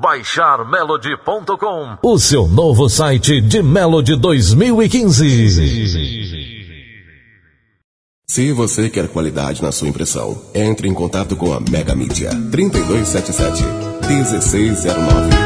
baixarmelody.com, o seu novo site de Melody 2015. Se você quer qualidade na sua impressão, entre em contato com a Mega Mídia 3277 1609.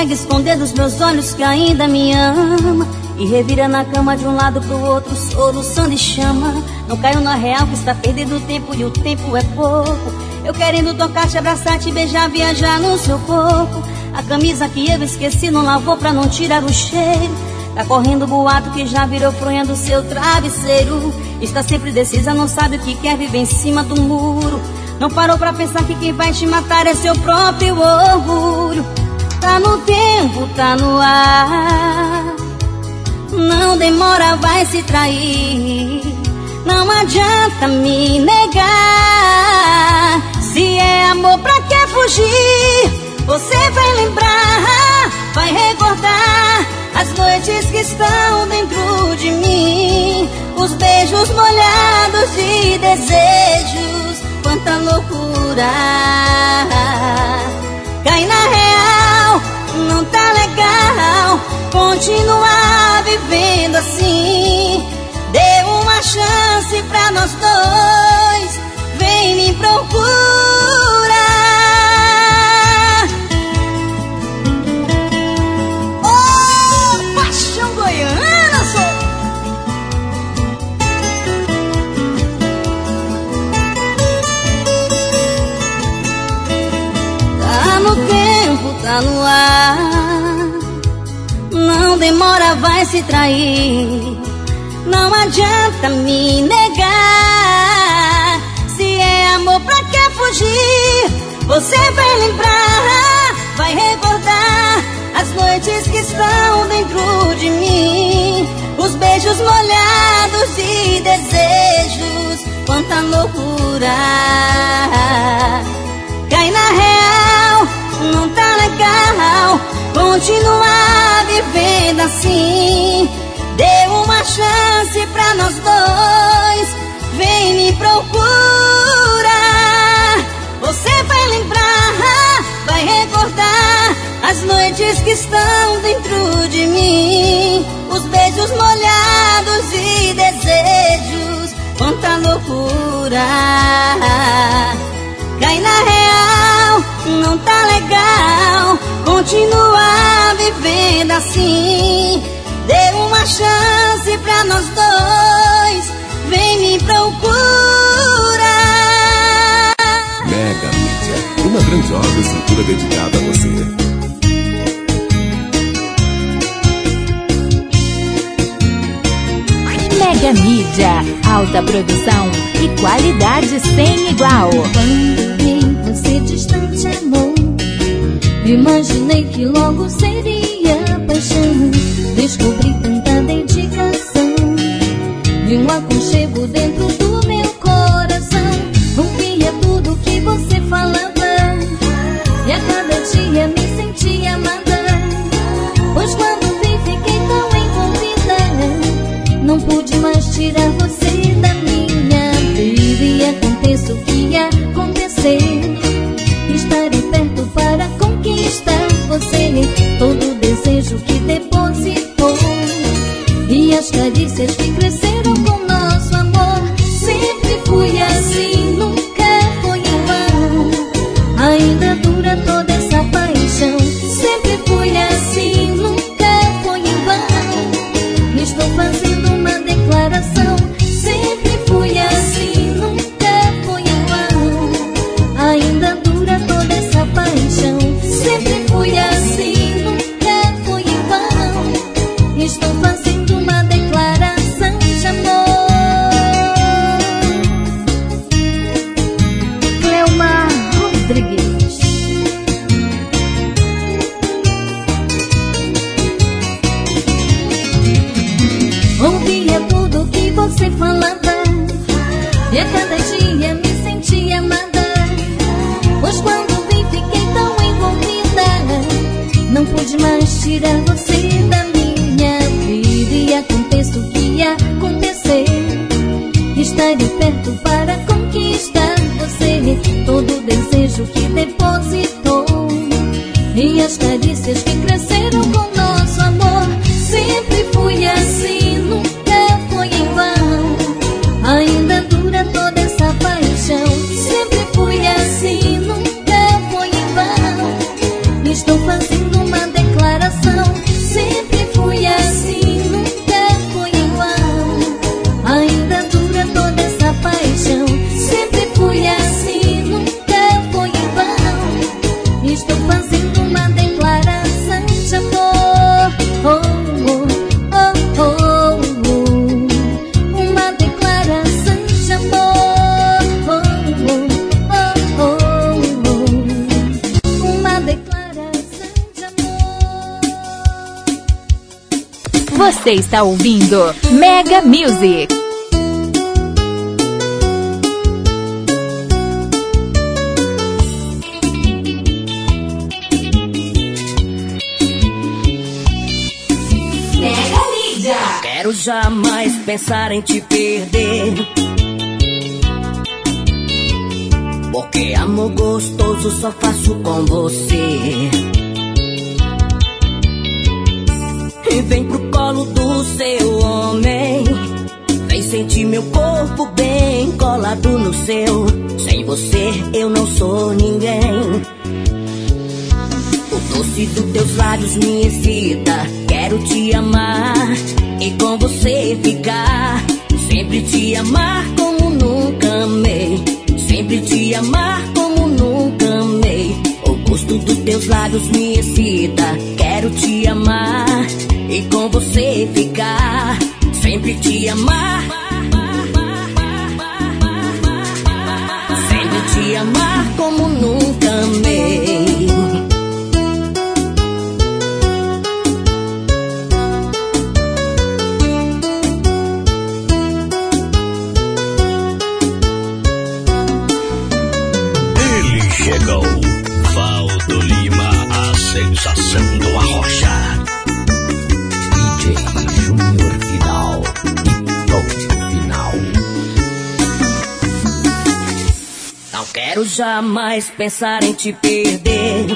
Consegue esconder dos meus olhos que ainda me ama E revira na cama de um lado pro outro, solução de chama. Não caiu na real que está perdendo tempo e o tempo é pouco. Eu querendo tocar, te abraçar, te beijar, viajar no seu corpo. A camisa que eu esqueci não lavou pra não tirar o cheiro. Tá correndo boato que já virou fronha do seu travesseiro. Está sempre decisa, não sabe o que quer, viver em cima do muro. Não parou pra pensar que quem vai te matar é seu próprio orgulho Tá no tempo, tá no ar. Não demora, vai se trair. Não adianta me negar. Se é amor, pra que fugir? Você vai lembrar, vai recordar as noites que estão dentro de mim. Os beijos molhados de desejos, quanta loucura. Cai na real, não tá legal Continuar vivendo assim. Dê uma chance pra nós dois. Vem me procurar no ar. Não demora, vai se trair. Não adianta me negar. Se é amor, pra que fugir? Você vai lembrar, vai recordar as noites que estão dentro de mim. Os beijos molhados de desejos, quanta loucura. Vivendo assim. Dê uma chance pra nós dois, vem me procurar. Você vai lembrar, vai recordar as noites que estão dentro de mim, os beijos molhados e desejos, quanta loucura. Cai na real, não tá legal Continuar vivendo assim Dê uma chance pra nós dois Vem me procurar Mega Mídia, uma grandiosa estrutura dedicada a você Mega Mídia, alta produção e qualidade sem igual. você distante, amor. Imaginei que logo seria paixão. Descobri tanta dedicação. Vi um aconchego dentro E as E cada dia me sentia amada. Pois quando vi fiquei tão envolvida. Não pude mais tirar você da minha vida. E aconteça o que Você está ouvindo Mega Music. Quero jamais pensar em te perder. Porque amor gostoso só faço com você. E vem pro colo do seu homem. Vem sentir meu corpo bem colado no seu. Sem você eu não sou ninguém. O doce dos teus lábios me excita. Quero te amar e com você ficar. Sempre te amar como nunca amei. Sempre te amar como nunca amei. O gosto dos teus lábios me excita. Quero te amar e com você ficar. Sempre te amar. Sempre te amar como nunca amei. Jamais pensar em te perder.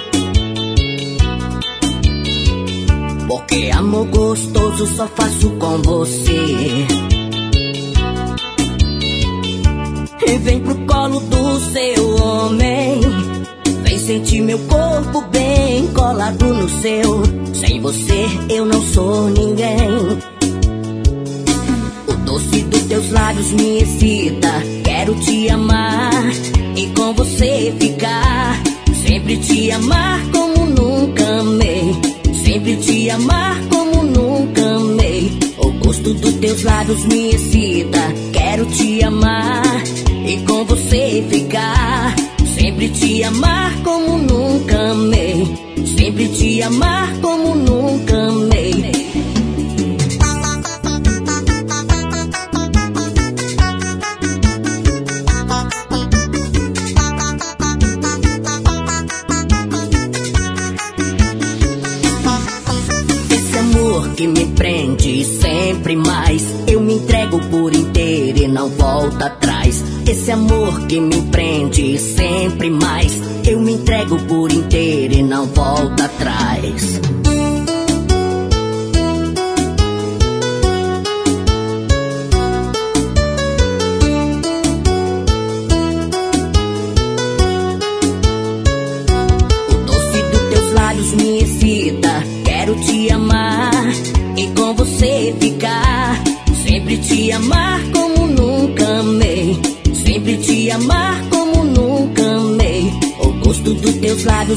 Porque amor gostoso só faço com você. E vem pro colo do seu homem. Vem sentir meu corpo bem colado no seu. Sem você eu não sou ninguém. O doce dos teus lábios me excita. Quero te amar e com você ficar. Sempre te amar como nunca amei. Sempre te amar como nunca amei. O gosto dos teus lábios me excita. Quero te amar e com você ficar. Sempre te amar como nunca amei. Sempre te amar como nunca amei. Sempre mais. Eu me entrego por inteiro e não volto atrás. Esse amor que me prende sempre mais. Eu me entrego por inteiro e não volto atrás.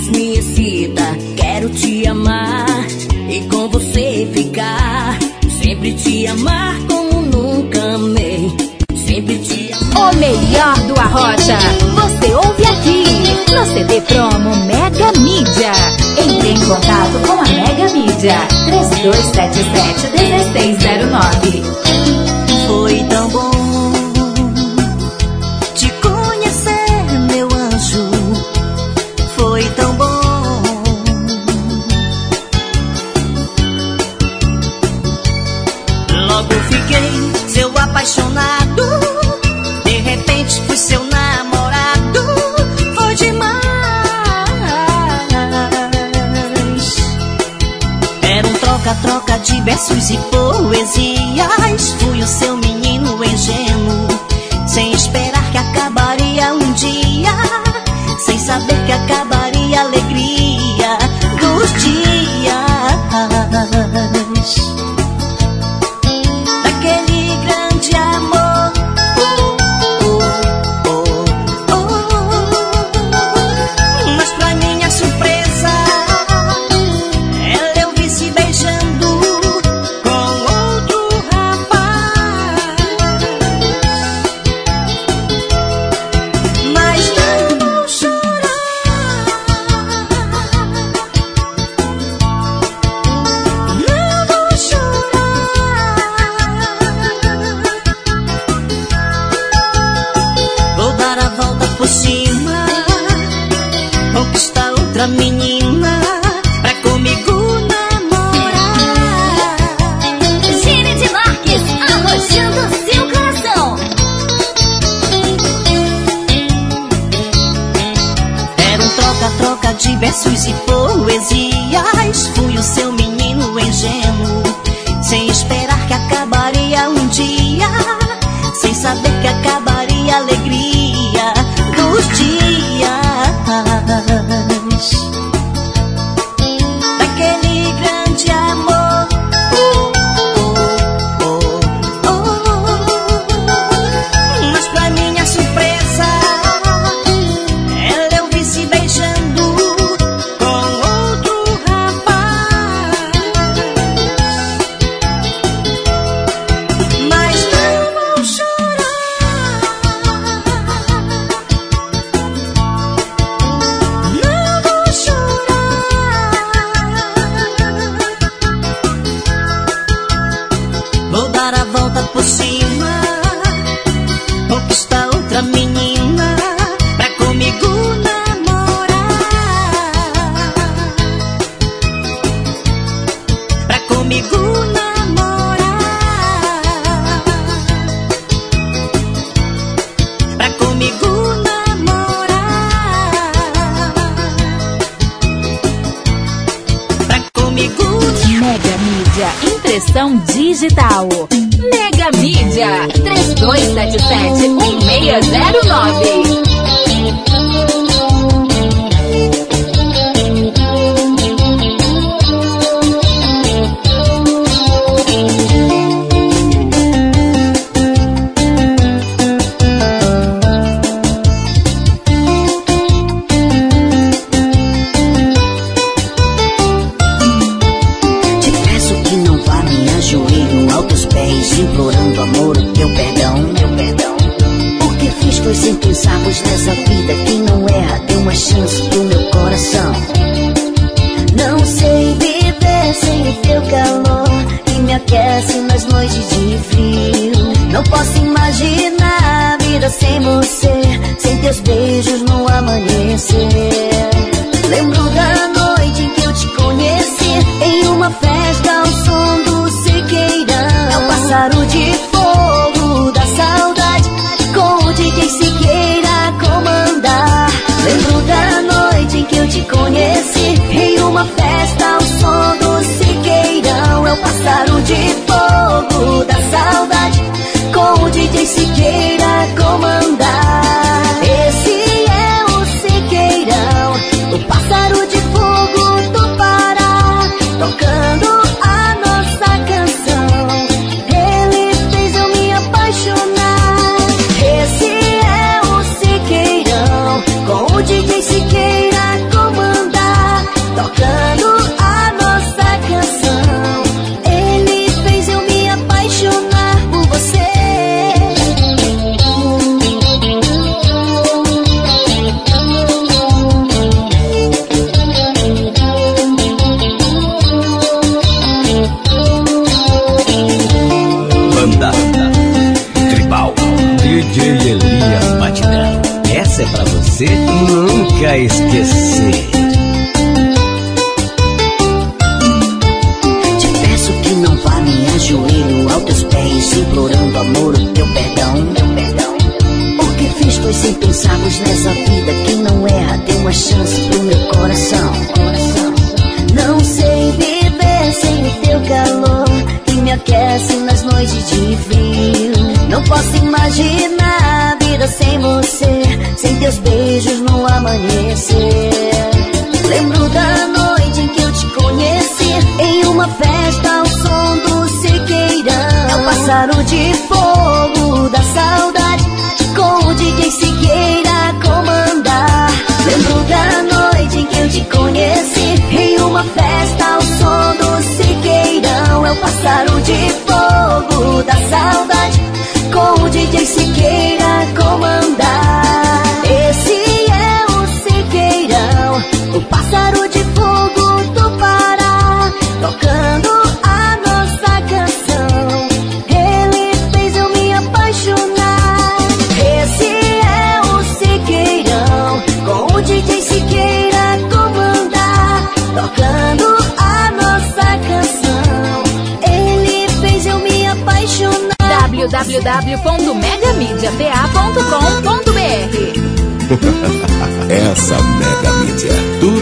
Me excita. Quero te amar e com você ficar. Sempre te amar como nunca amei. Sempre te amar. O melhor do Arrocha, você ouve aqui, no CD Promo Mega Mídia. Entre em contato com a Mega Mídia, 3277-1609. Foi tão bom versos e poesias.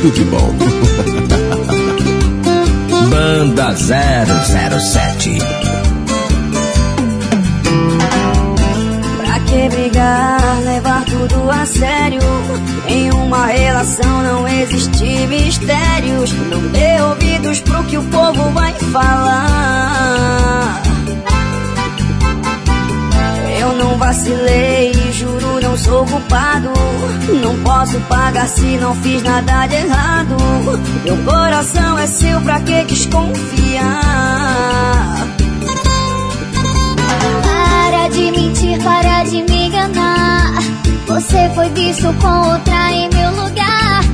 Tudo de bom. Banda 007 Pra que brigar, levar tudo a sério? Em uma relação não existe mistérios. Não dê ouvidos pro que o povo vai falar. Eu não vacilei, sou culpado. Não posso pagar se não fiz nada de errado. Meu coração é seu, pra que desconfiar? Para de mentir, para de me enganar. Você foi visto com outra em meu lugar.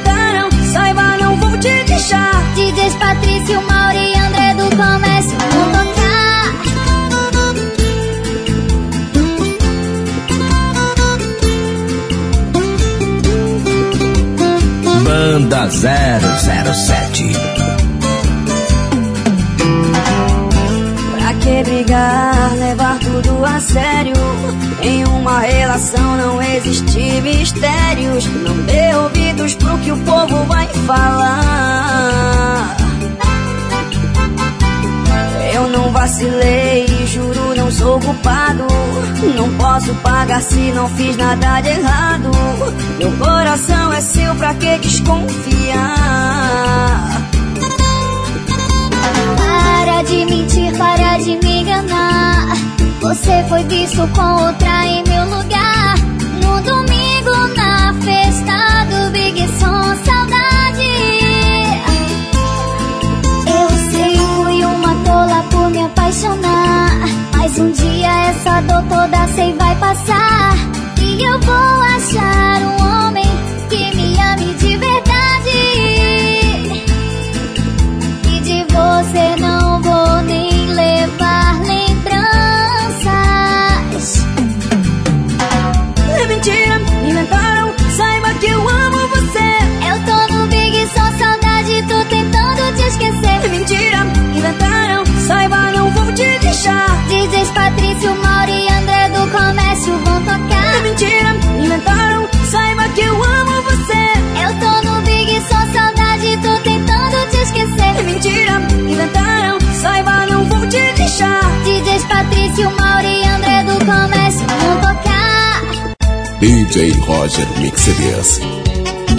Inventaram, saiba, não vou te deixar. DJs Patrício, Mauri e André do Comércio vão tocar. Banda 007 Pra que brigar, levar tudo a sério? Em uma relação não existe mistérios. Não dê ouvidos pro que o povo vai falar. Eu não vacilei, juro, não sou culpado. Não posso pagar se não fiz nada de errado. Meu coração é seu, pra que desconfiar? Para de mentir, para de me enganar. Você foi visto com outra em meu lugar. Festa do Big Som, saudade. Eu sei, fui uma tola por me apaixonar. Mas um dia essa dor toda sei vai passar. E eu vou achar um homem que me ame de verdade. Mentira, inventaram, saiba, não vou te deixar. DJs Patrício, Mauri e André do Comércio vão É tocar. mentira, inventaram, saiba que eu amo você. Eu tô no Big Só saudade, tô tentando te É esquecer. mentira, inventaram, saiba, não vou te deixar. DJs Patrício, Mauri e André do Comércio vão tocar. DJ Roger Mix CDs.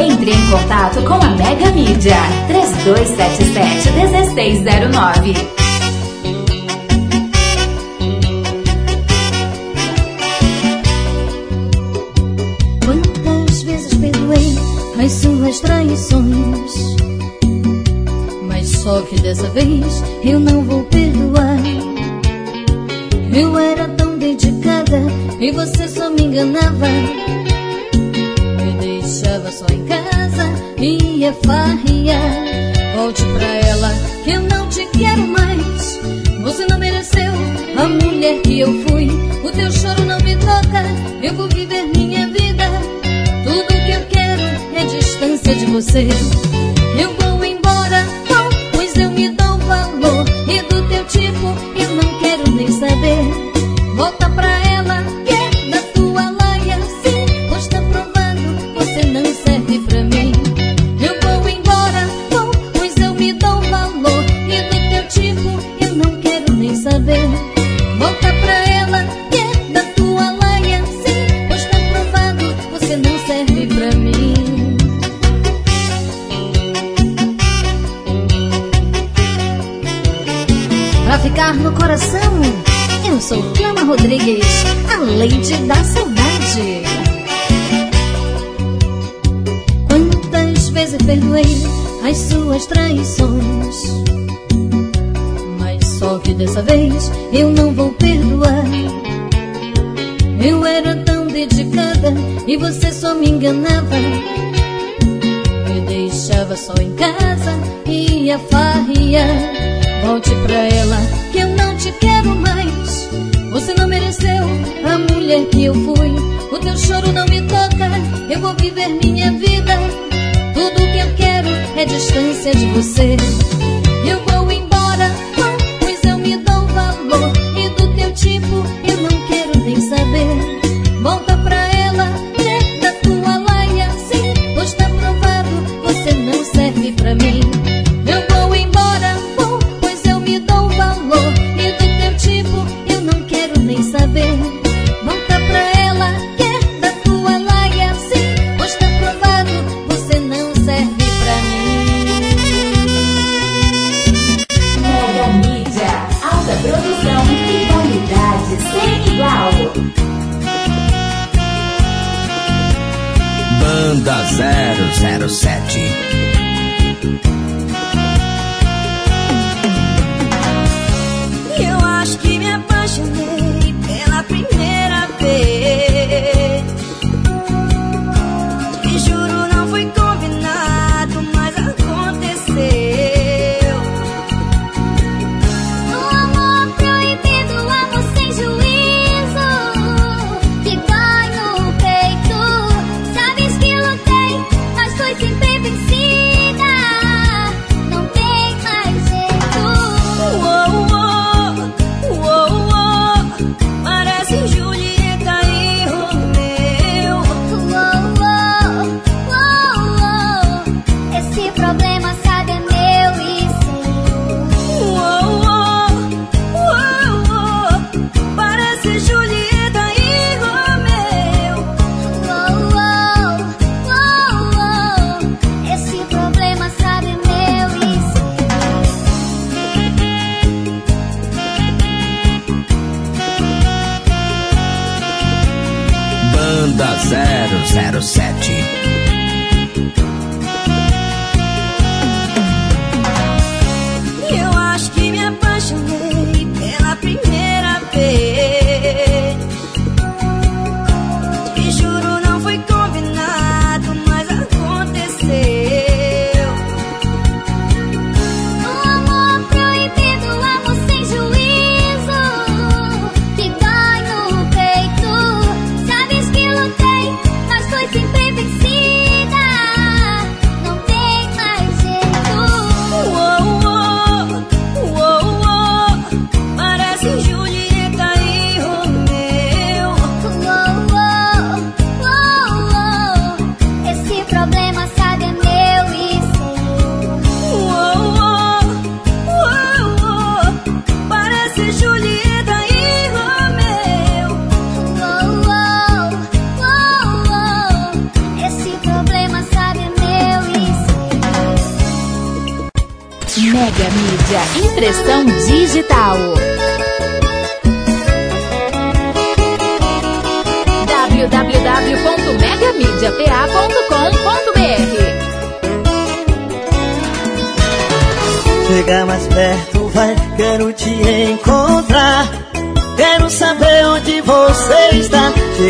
Entre em contato com a Mega Mídia 3277-1609. Quantas vezes perdoei as suas traições Mas só que dessa vez eu não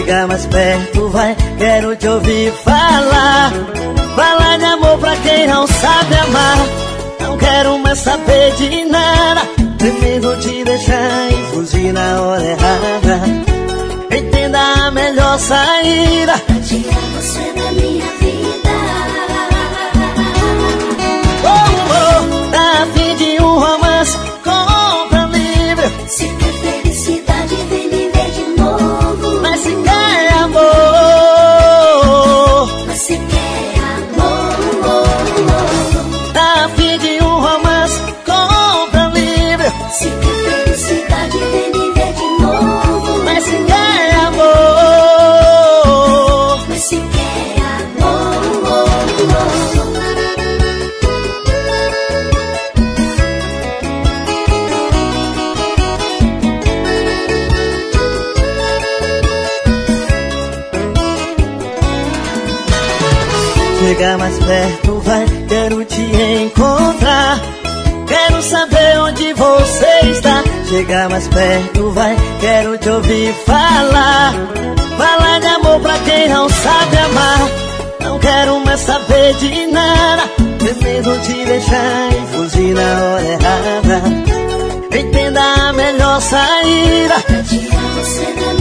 Chega mais perto, vai, quero te ouvir falar. Falar de amor pra quem não sabe amar. Não quero mais saber de nada. Prefiro te deixar e fugir na hora errada. Entenda a melhor saída. perto, vai, quero te encontrar. Quero saber onde você está. Chegar mais perto, vai, quero te ouvir falar. Falar de amor pra quem não sabe amar. Não quero mais saber de nada. Prefiro te deixar e fugir na hora errada. Entenda a melhor saída. É tirar você da minha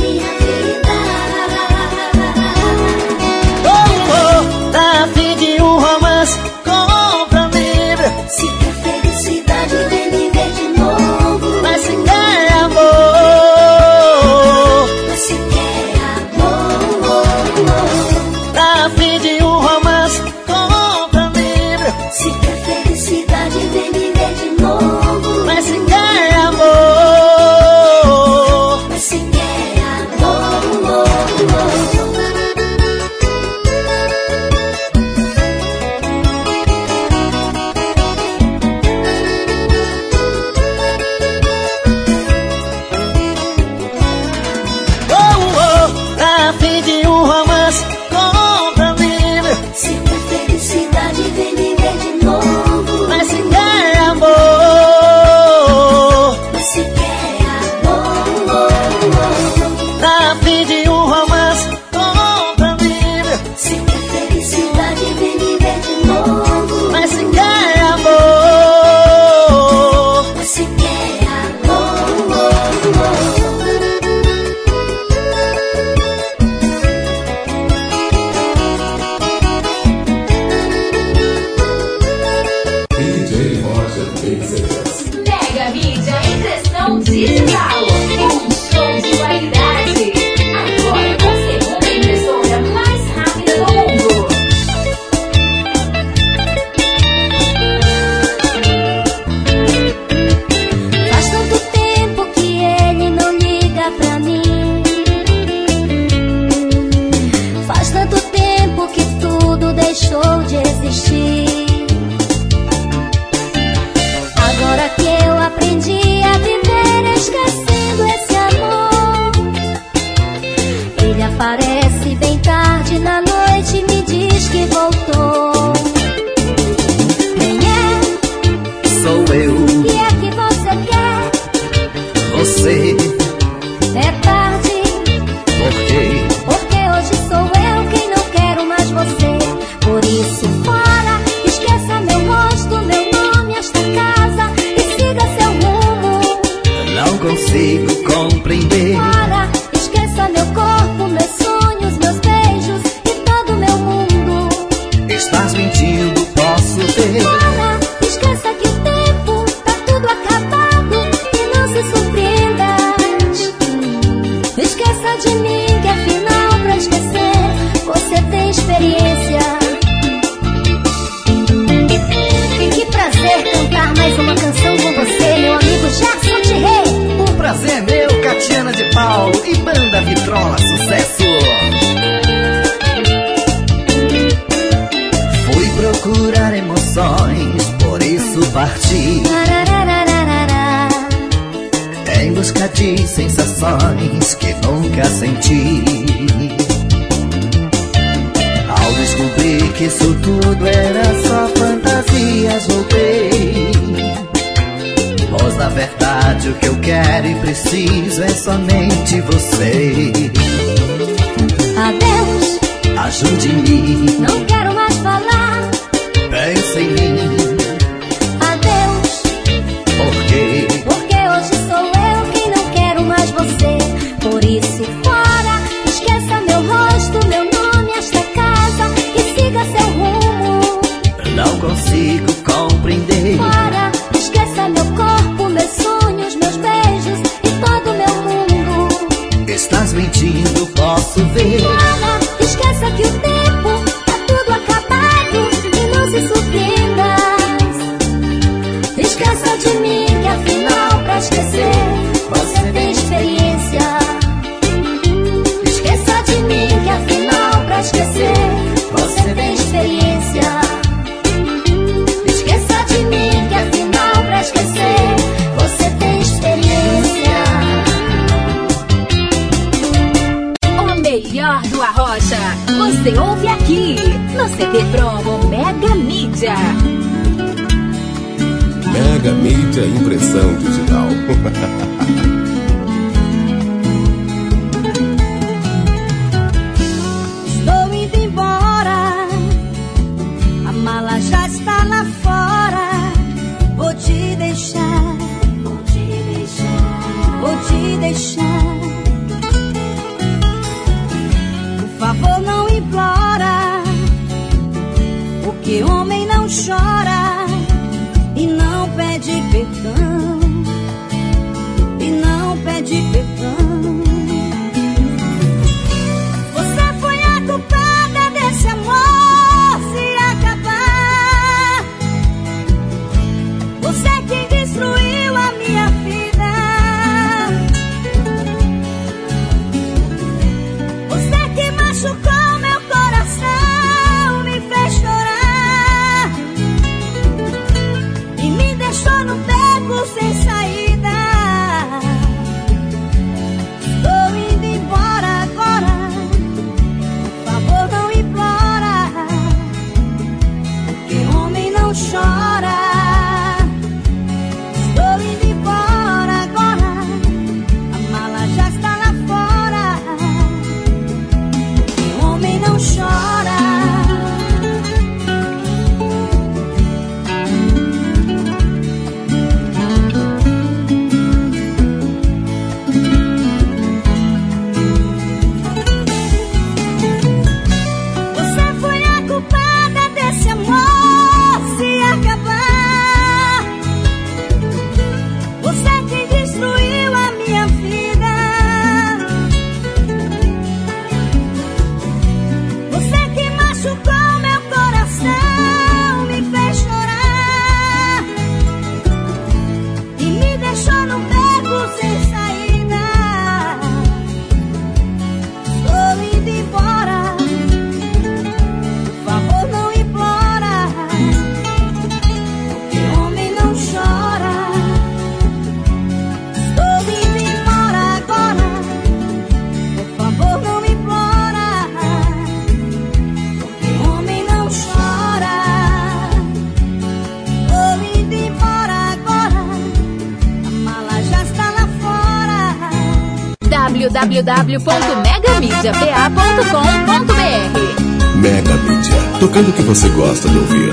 www.megamediapa.com.br Mega Mídia. Tocando o que você gosta de ouvir.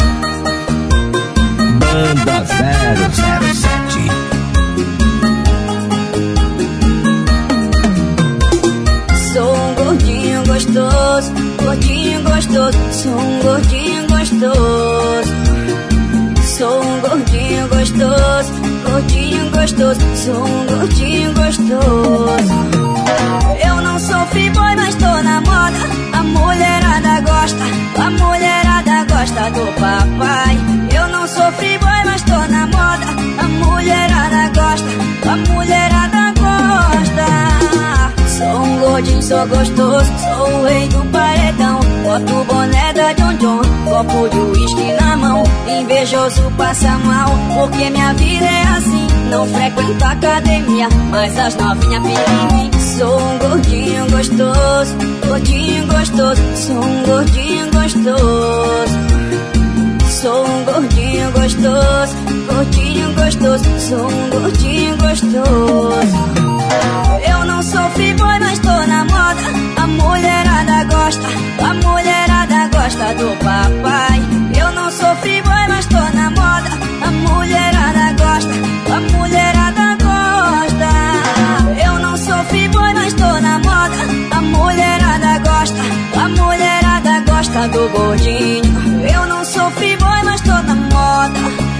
Banda 007. Sou um gordinho gostoso, gordinho gostoso, sou um gordinho gostoso. Sou um gordinho gostoso, gordinho gostoso, sou um gordinho gostoso. Moda. A mulherada gosta, a mulherada gosta do papai. Eu não sou free-boy, mas tô na moda. A mulherada gosta, a mulherada gosta. Sou um gordinho, sou gostoso, sou o rei do paredão. Boto boné da John John, copo de uísque na mão. Invejoso passa mal, porque minha vida é assim. Não frequento academia, mas as novinhas pedem em mim. Sou um gordinho gostoso, gordinho gostoso, sou um gordinho gostoso. Sou um gordinho gostoso, gordinho gostoso, sou um gordinho gostoso. Eu não sou free-boy, mas tô na moda. A mulherada gosta, a mulherada gosta do papai. Eu não sou free-boy, mas tô A mulherada gosta, a mulherada gosta. Eu não sou free-boy, mas tô na moda. A mulherada gosta, a mulherada gosta do gordinho. Eu não sou free-boy, mas tô na moda.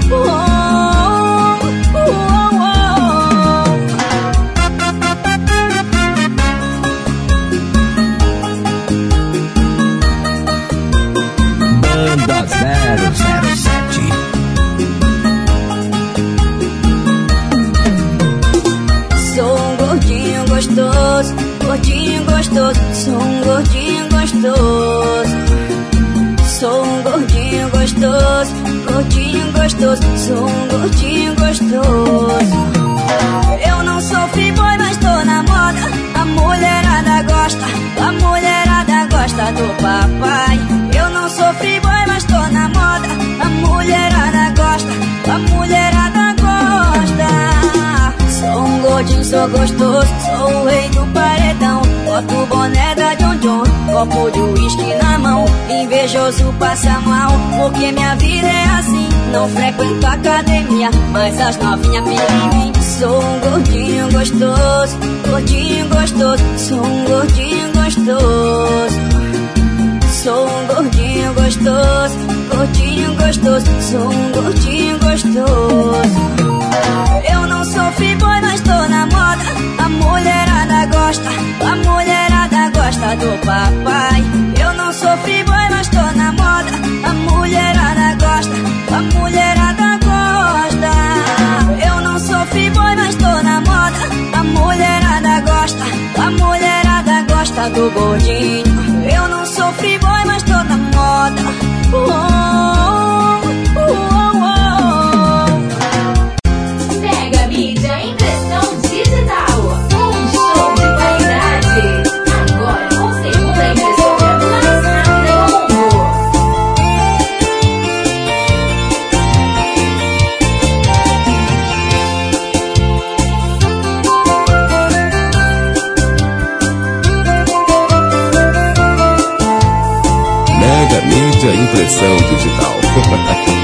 Uou, uou, gordinho gostoso, sou um gordinho gostoso. Sou um gordinho gostoso, gordinho gostoso, sou um gordinho gostoso. Eu não sou free-boy, mas tô na moda. A mulherada gosta, a mulherada gosta do papai. Eu não sou free-boy, mas tô na moda. A mulherada gosta, a mulherada todinho sou gostoso, sou o rei do paredão. Boto boné da John John, copo de uísque na mão. Invejoso passa mal, porque minha vida é assim. Não frequento academia, mas as novinhas pingam em mim. Sou um gordinho gostoso, gordinho gostoso, sou um gordinho gostoso. Sou um gordinho gostoso, gordinho gostoso, sou um gordinho gostoso. Eu não sou fiboy, mas tô na moda. A mulherada gosta, a mulherada gosta do papai. Eu não sou fiboy, mas tô na moda. A mulherada gosta, a mulherada gosta. Eu não sou fiboy, mas tô na moda. A mulherada gosta, a mulherada gosta do gordinho. Eu não sou fiboy, mas tô na moda. Oh, oh, oh. Pressão Digital.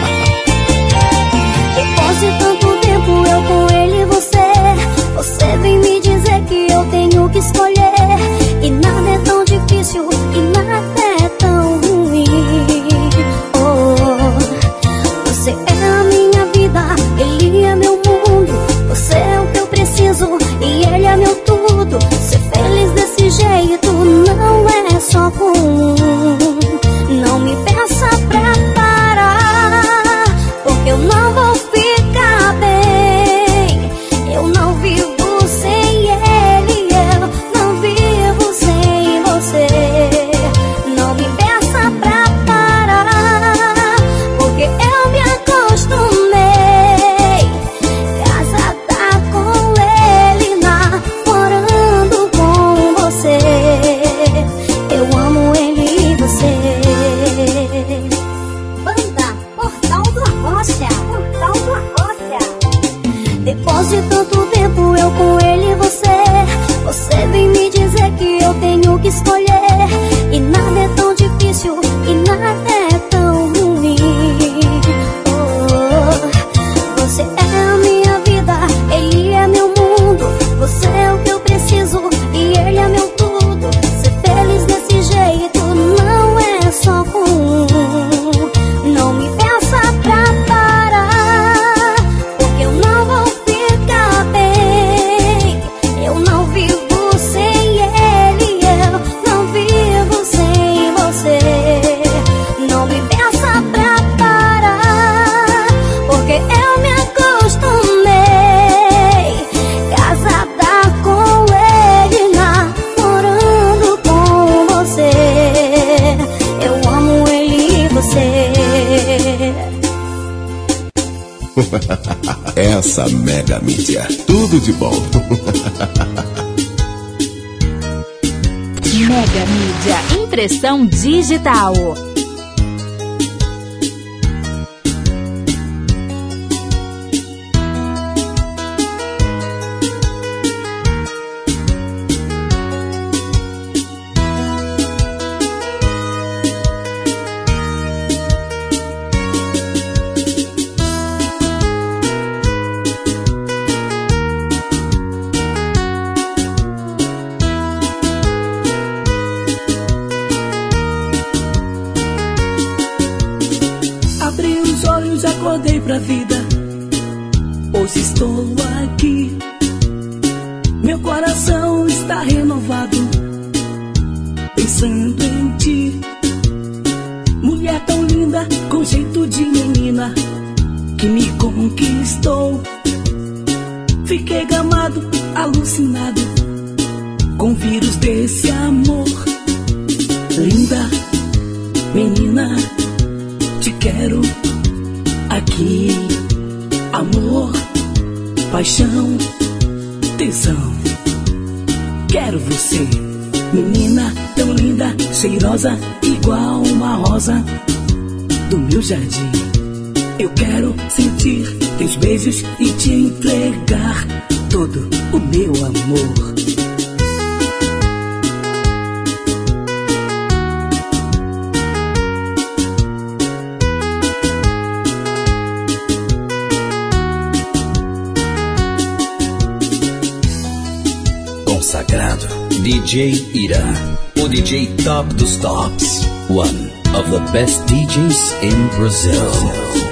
tudo de bom. Mega Mídia Impressão Digital. Of the best DJs in Brazil.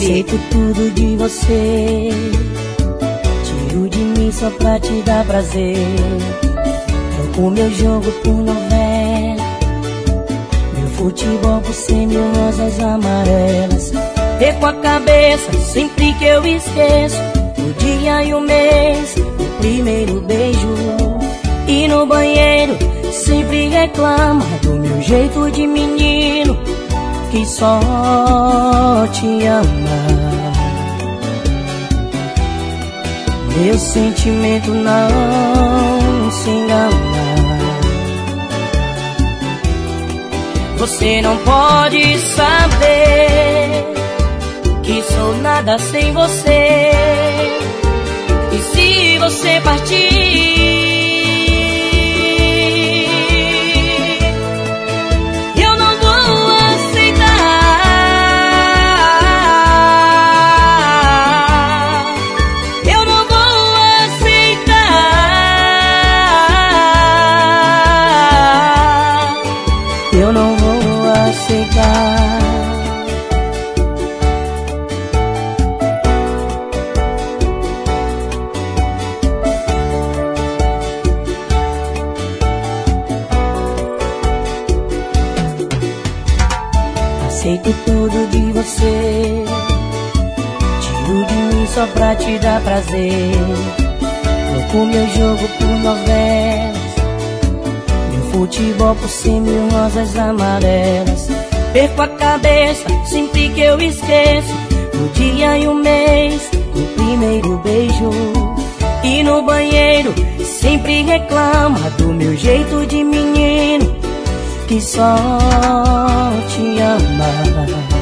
Aceito tudo de você. Tiro de mim só pra te dar prazer. Troco meu jogo por novela. Meu futebol por cem rosas amarelas. Perco a cabeça sempre que eu esqueço. O dia e o mês, o primeiro beijo. E no banheiro sempre reclama do meu jeito de menino que só te ama. Meu sentimento não se engana. Você não pode saber que sou nada sem você. E se você partir pra te dar prazer. Troco meu jogo por novelas. Meu futebol por cem mil rosas amarelas. Perco a cabeça sempre que eu esqueço. O dia e o mês, o primeiro beijo. E no banheiro sempre reclama do meu jeito de menino que só te ama.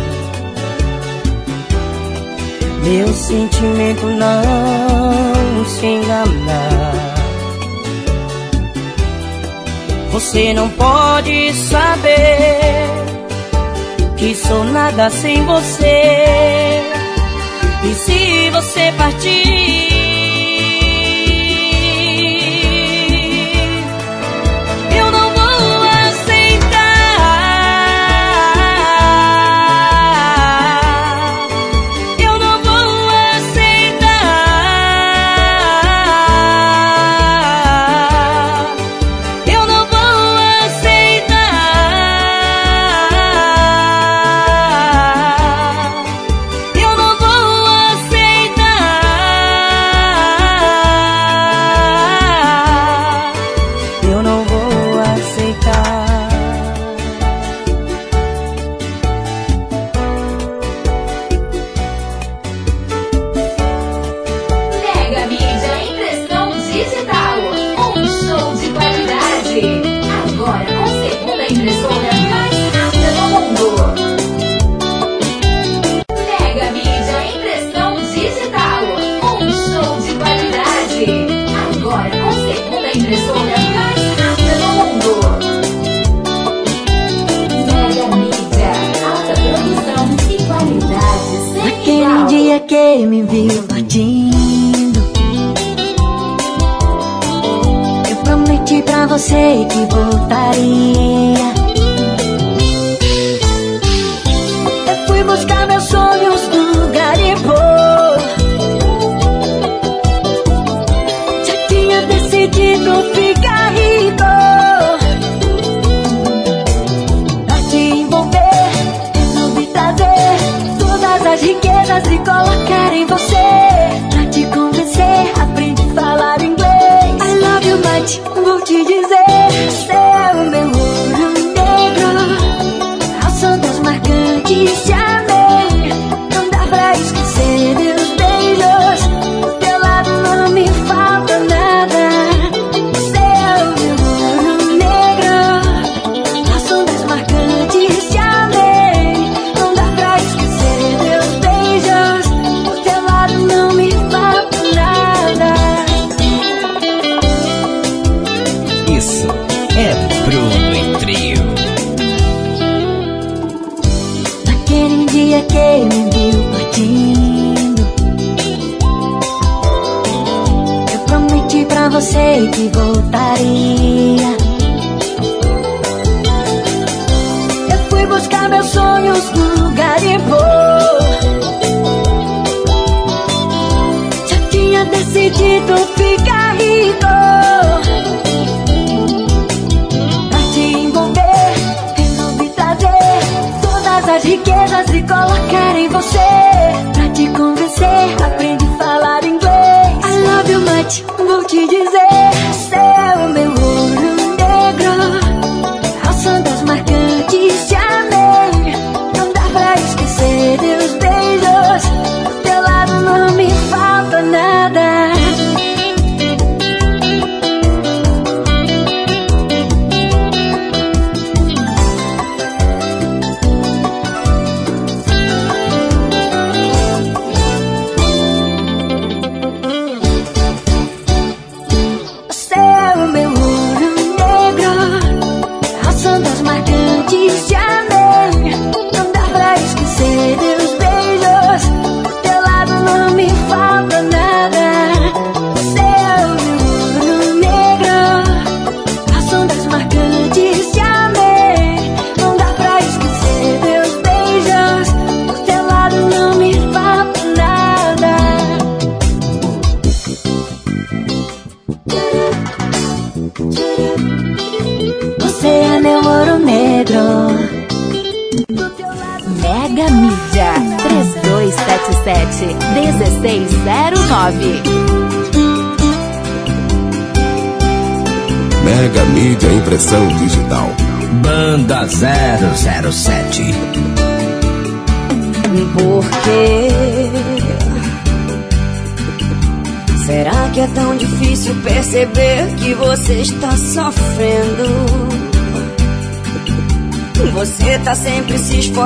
Meu sentimento não se engana. Você não pode saber que sou nada sem você. E se você partir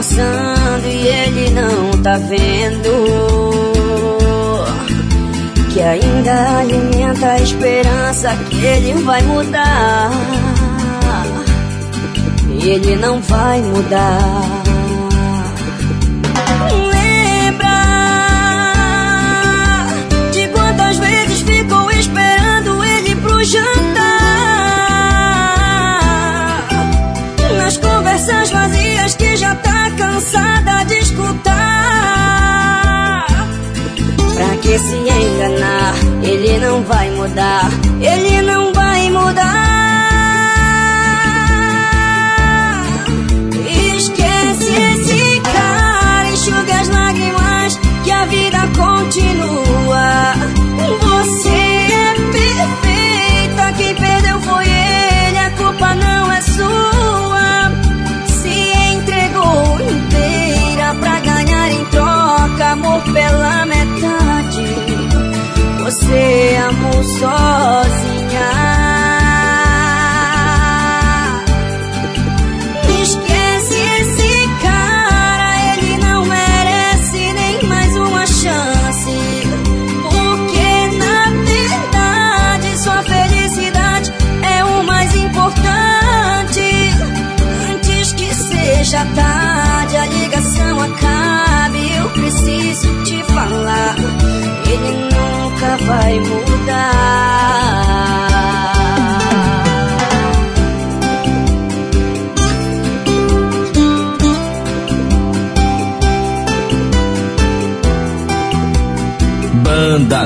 almoçando e ele não tá vendo. Que ainda alimenta a esperança que ele vai mudar. E ele não vai mudar. Lembra de quantas vezes ficou esperando ele pro jantar? Nas conversas vazias que já tá cansada de escutar. Pra que se enganar? Ele não vai mudar, ele não vai mudar. Esquece esse cara, enxuga as lágrimas, que a vida continua. Você é perfeita, quem perdeu foi ele, a culpa não é sua. amor pela metade. Você é amou sozinha.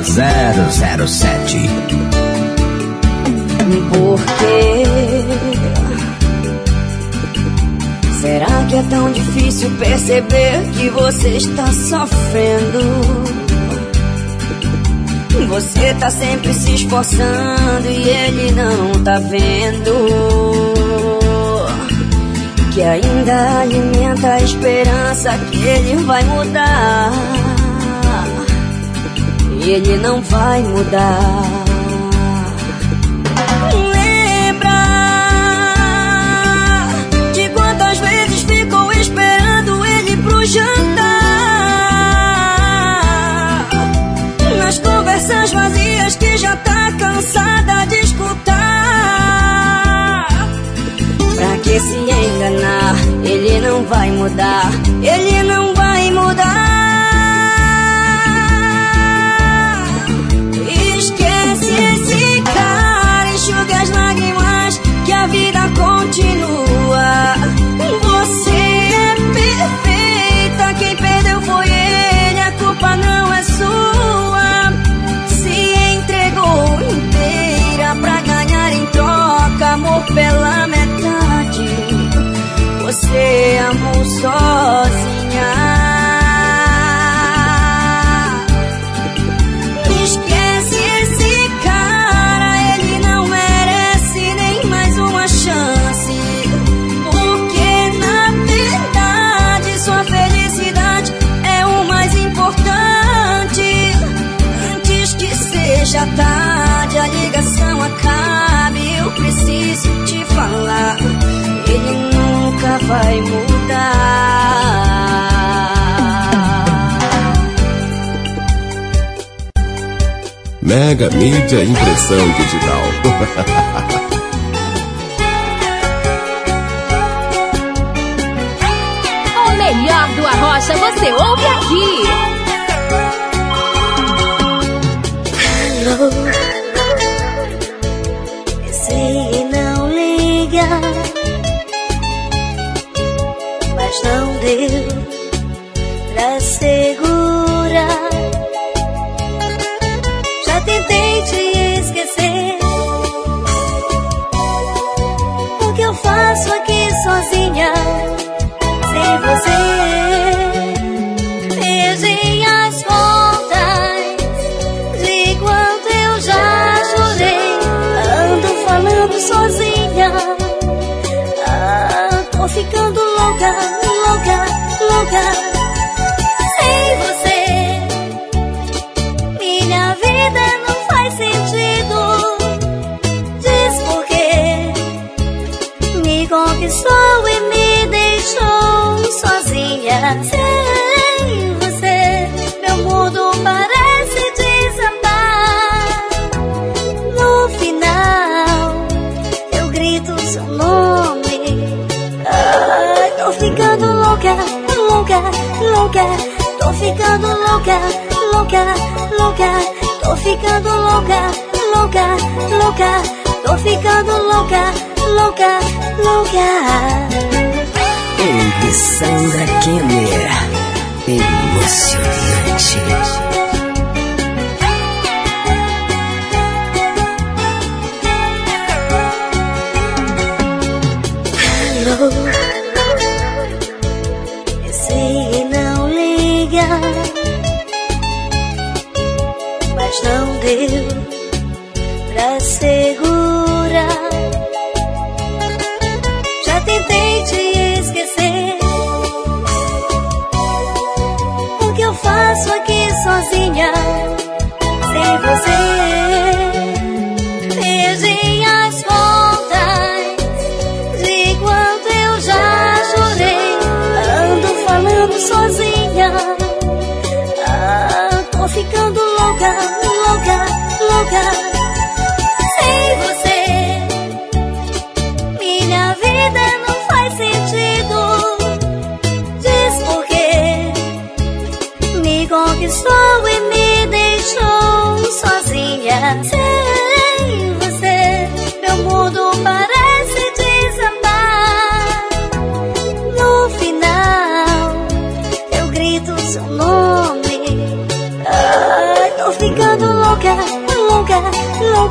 007. Por quê? Será que é tão difícil perceber que você está sofrendo? Você tá sempre se esforçando e ele não tá vendo que ainda alimenta a esperança que ele vai mudar. Ele não vai mudar. Lembra de quantas vezes ficou esperando ele pro jantar? Nas conversas vazias que já tá cansada de escutar. Pra que se enganar? Ele não vai mudar. Ele não vai pela metade. Você amou sozinha. Esquece esse cara, ele não merece nem mais uma chance. Porque na verdade sua felicidade é o mais importante. Antes que seja tarde, a ligação acabe. Preciso te falar. Ele nunca vai mudar. Mega Mídia Impressão Digital. O melhor do Arrocha você ouve aqui. Alô, não deu pra segurar. Já tentei te esquecer. O que eu faço aqui sozinha, louca, louca, louca. Tô ficando louca, louca, louca. Tô ficando louca, louca, louca. Em Sandra Kenner. Emocionante.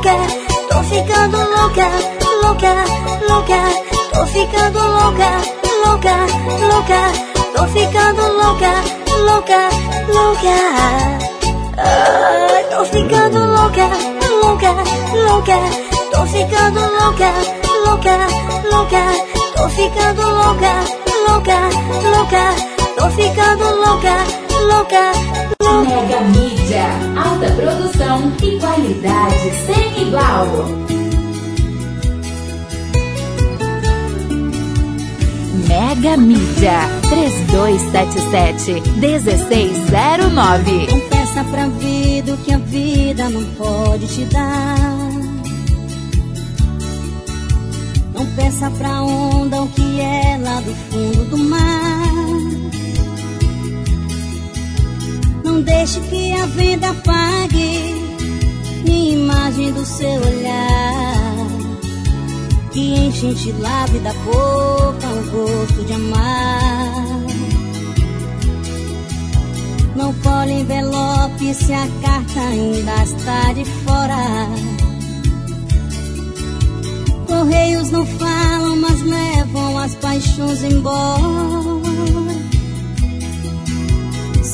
Louca, tô ficando louca, louca, louca, tô ficando louca, louca, louca, tô ficando louca, louca, louca. Tô ficando louca, louca, louca, tô ficando louca, louca, louca, tô ficando louca, louca, louca, tô ficando louca, louca. Mega Mídia, alta produção e qualidade sem igual. Mega Mídia 3277 1609. Não peça pra vida o que a vida não pode te dar. Não peça pra onda o que é lá do fundo do mar. Deixe que a venda apague minha imagem do seu olhar. Que enche de lábio da boca o gosto de amar. Não colhe envelope se a carta ainda está de fora. Correios não falam, mas levam as paixões embora.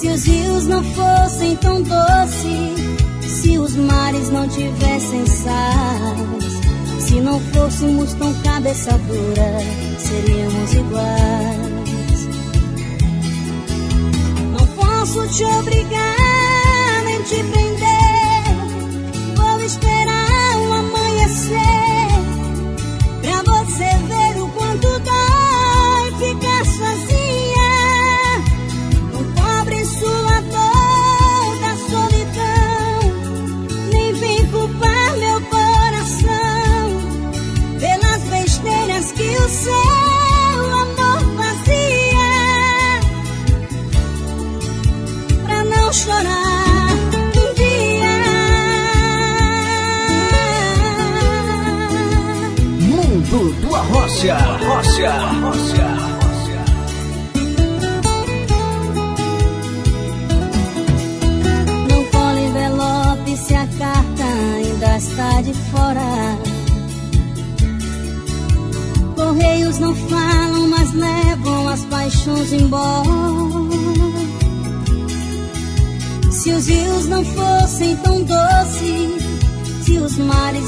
Se os rios não fossem tão doces, se os mares não tivessem sais, se não fôssemos tão cabeça dura, seríamos iguais. Não posso te obrigar nem te prender. Vou esperar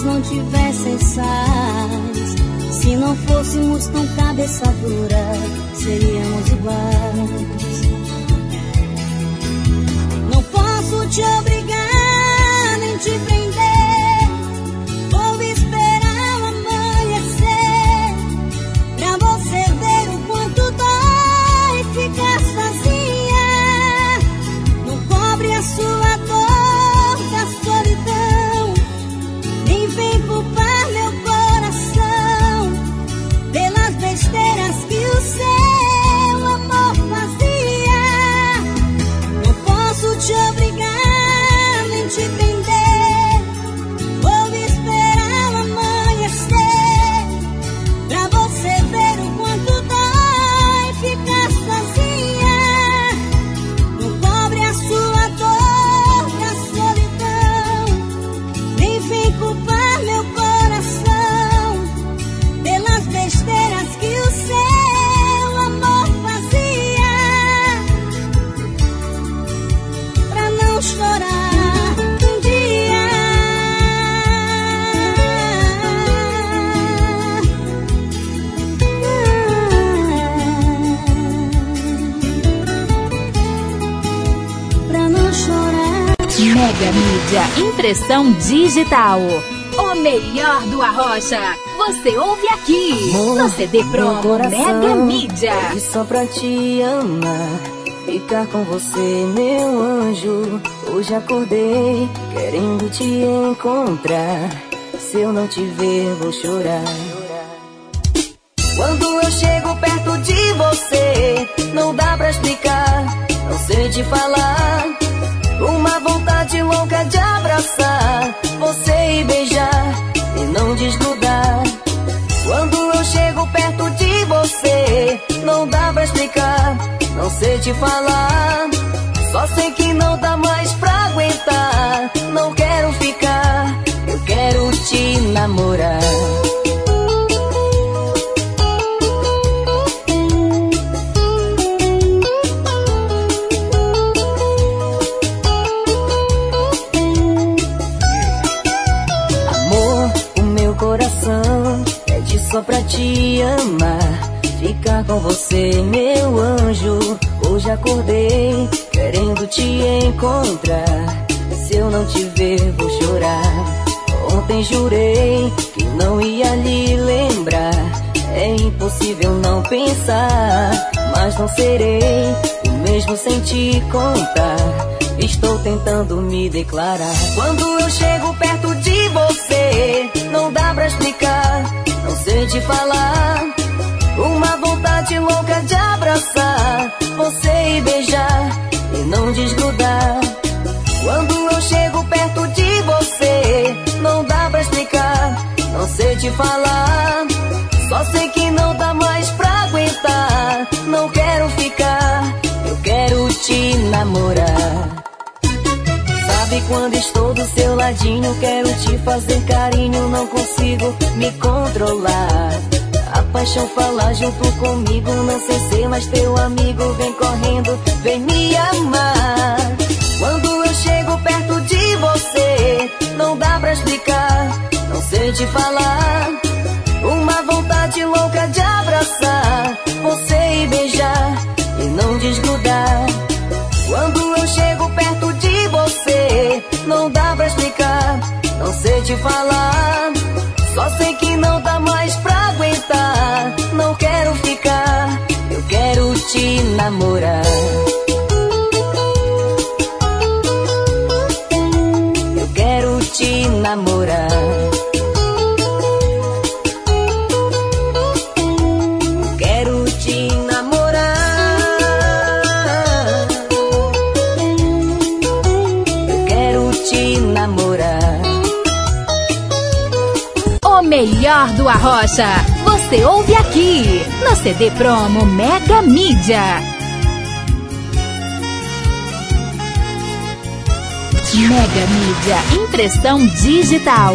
mares não tivessem sais, se não fôssemos tão cabeça dura, seríamos iguais. Não posso te obrigar Digital. O melhor do Arrocha. Você ouve aqui. No CD coração Mega Mídia. E só pra te amar, ficar com você, meu anjo. Hoje acordei querendo te encontrar. Se eu não te ver, vou chorar. Quando eu chego perto de você, não dá pra explicar, não sei te falar. Uma vontade louca de abraçar você e beijar e não desnudar. Quando eu chego perto de você, não dá pra explicar, não sei te falar. Só sei que não dá mais pra aguentar. Não quero ficar, eu quero te namorar. Te amar. Ficar com você, meu anjo. Hoje acordei querendo te encontrar. Se eu não te ver, vou chorar. Ontem jurei que não ia lhe lembrar. É impossível não pensar, mas não serei o mesmo sem te contar. Estou tentando me declarar. Quando eu chego perto de você, não dá pra explicar, sei te falar. Uma vontade louca de abraçar você e beijar e não desgrudar. Quando eu chego perto de você, não dá pra explicar, não sei te falar. Só sei que não dá mais pra aguentar. Não quero ficar, eu quero te namorar. Sabe quando estou do seu ladinho, quero te fazer carinho, não consigo me controlar. A paixão fala junto comigo, não sei ser mais teu amigo, vem correndo, vem me amar. Quando eu chego perto de você, não dá pra explicar, não sei te falar. Uma vontade louca de abraçar você e beijar e não desgrudar. CD Promo Mega Mídia. Mega Mídia, impressão digital.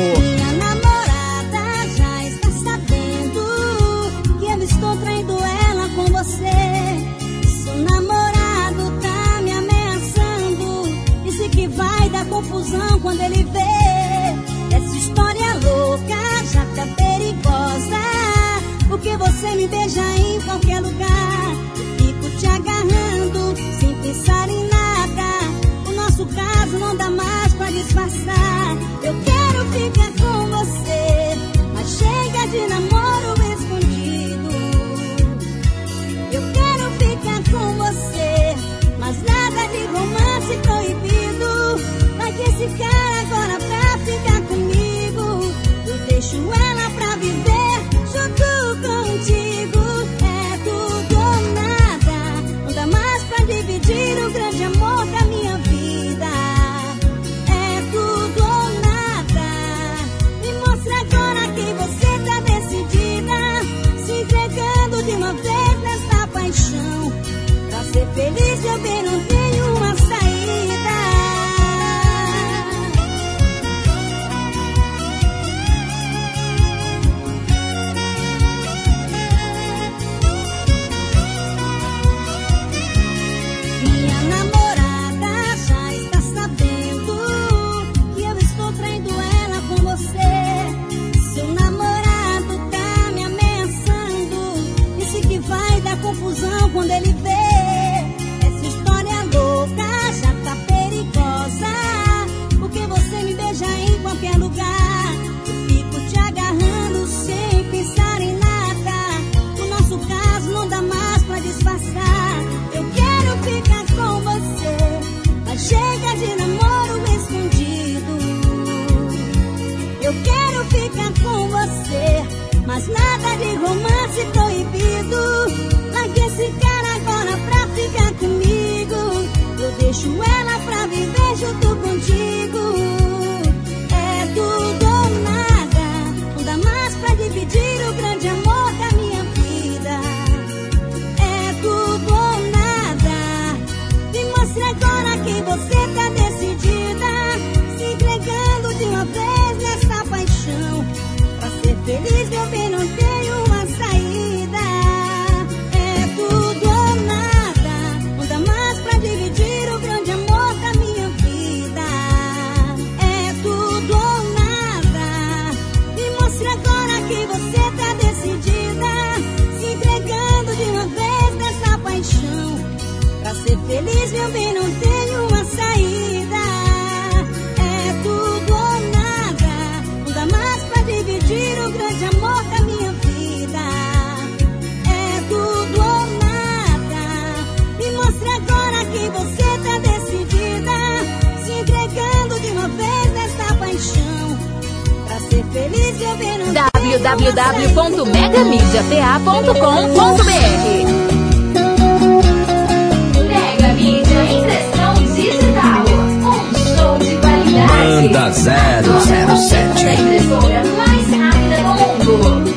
www.megamediapa.com.br Mega Mídia Impressão Digital. Um show de qualidade. Banda 007. A impressora mais rápida do mundo.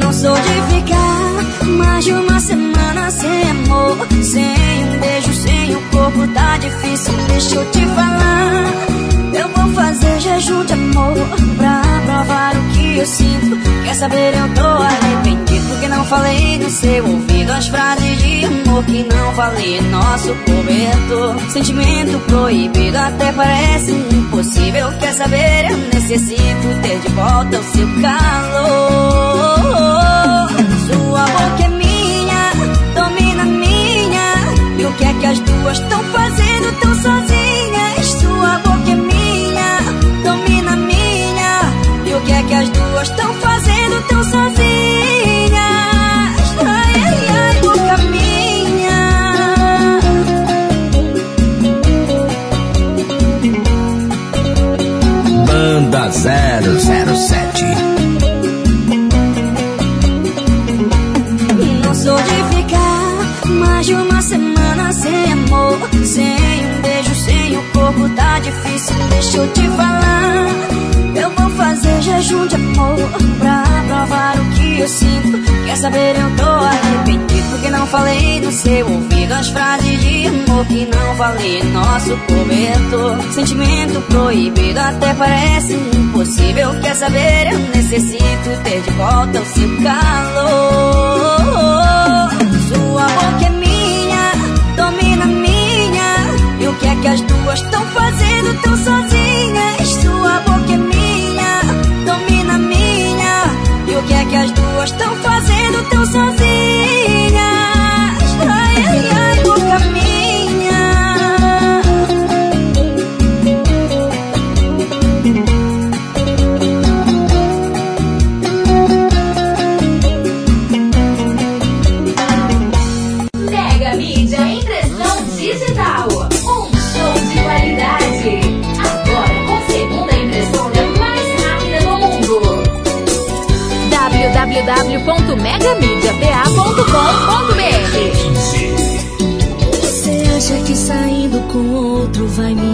Não sou de ficar mais de uma semana sem amor. Sem um beijo, sem o corpo, tá difícil. Deixa eu te falar. Eu vou fazer jejum de amor pra provar o que eu sinto. Quer saber, eu tô arrependido porque não falei no seu ouvido as frases de amor que não falei no nosso cobertor. Sentimento proibido até parece impossível. Quer saber, eu necessito ter de volta o seu calor. Sua boca é minha, domina minha. E o que é que as duas estão fazendo tão sozinhas? Seu ouvido as frases de amor que não no nosso cobertor. Sentimento proibido até parece impossível. Quer saber, eu necessito ter de volta o seu calor. Sua boca é minha, domina minha. E o que é que as duas estão fazendo tão sozinhas? Vai me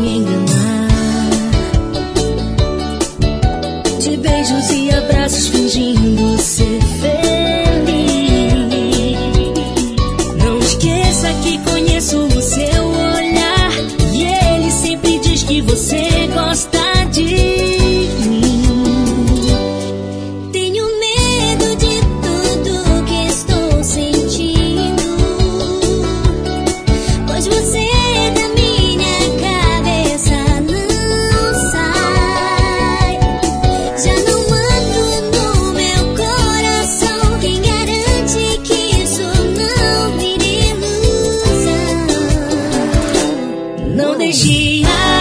energia.